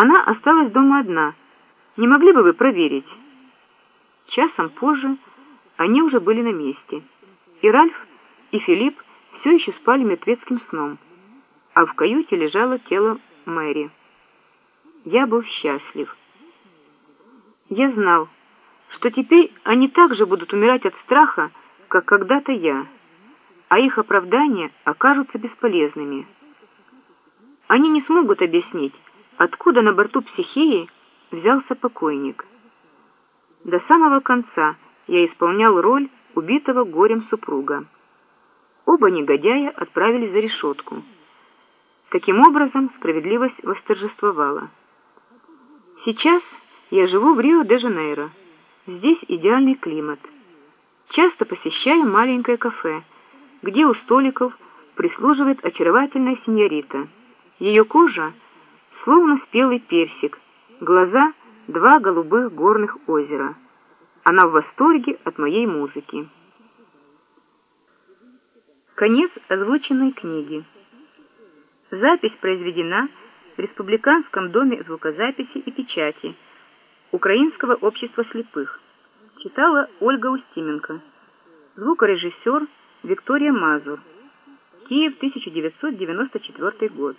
Она осталась дома одна. Не могли бы вы проверить? Часом позже они уже были на месте. И Ральф, и Филипп все еще спали мертвецким сном, а в каюте лежало тело Мэри. Я был счастлив. Я знал, что теперь они также будут умирать от страха, как когда-то я, а их оправдания окажутся бесполезными. Они не смогут объяснить, откуда на борту психии взялся покойник. До самого конца я исполнял роль убитого горем супруга. Оба негодяя отправились за решетку. Таким образом, справедливость восторжествовала. Сейчас я живу в Рио-де-Жанейро. Здесь идеальный климат. Часто посещаю маленькое кафе, где у столиков прислуживает очаровательная сеньорита. Ее кожа словно спелый персик, глаза — два голубых горных озера. Она в восторге от моей музыки. Конец озвученной книги. Запись произведена в Республиканском доме звукозаписи и печати Украинского общества слепых. Читала Ольга Устименко. Звукорежиссер Виктория Мазур. Киев, 1994 год.